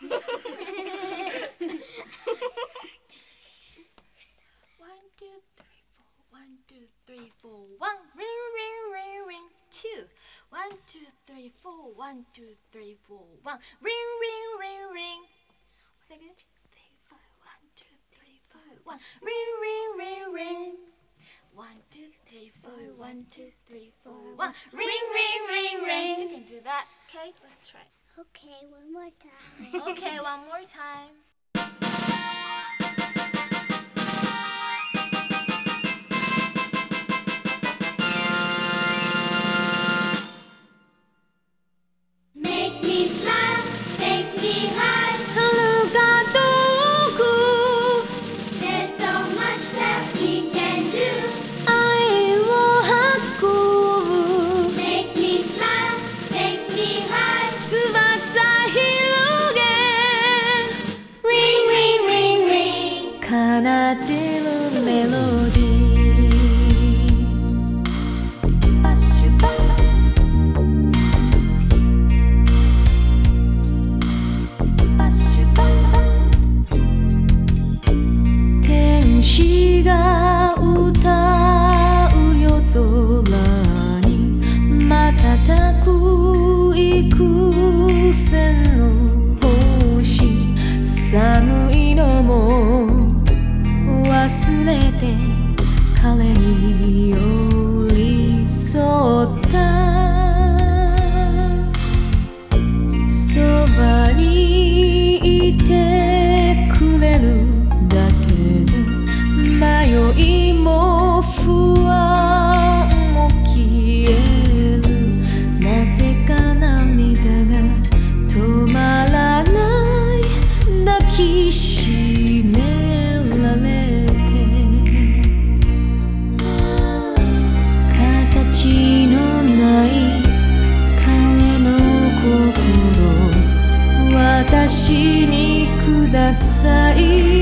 One, two, three, four. One, two, three, four. One. Ring, ring, ring, ring. Two. One, two, three, four. One, two, three, four. One. Ring, ring, ring, ring. One, two, three, four. One, two, three, four. One. Ring, ring, ring, ring. One, two, three, four. One, two, three, four. One. Ring, ring, ring, ring. You can do that. Okay, let's try. Okay, one more time. Okay, one more time. valley さい。